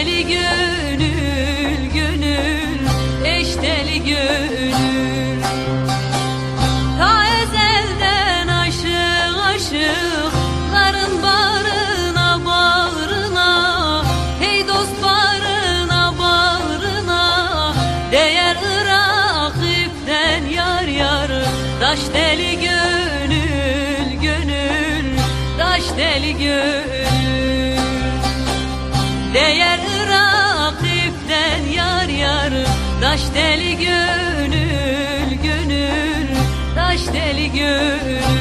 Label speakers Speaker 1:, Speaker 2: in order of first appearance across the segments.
Speaker 1: deli gönül gönül eş deli gönül. Ta ezelden aşık aşıkların bağrına bağrına. Hey dost bağrına bağrına. Değer Irak ipten yar. Taş deli gönül gönül Taş deli gönül Taş deli gönül gönül. Taş deli gönül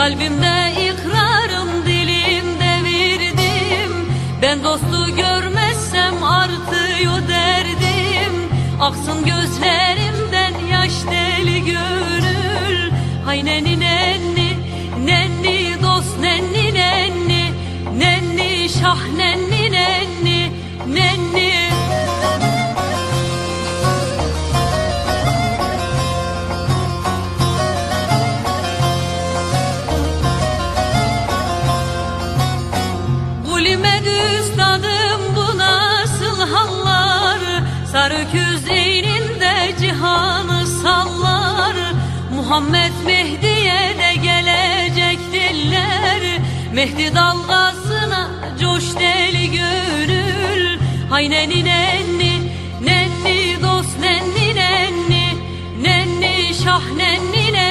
Speaker 1: Kalbimde ikrarım dilimde verdim Ben dostu görmezsem artıyor derdim. Aksın gözlerimden yaş deli gönül. Hay nenni nenni nenni dost nenni nenni. Nenni şah nenni Küzeyninde cihanı sallar. Muhammed Mehdi'ye de gelecek diller. Mehdi dalgasına coş deli gönül. Hay neni nenni, nenni dost nenni nenni. Nenni şah nenni nenni.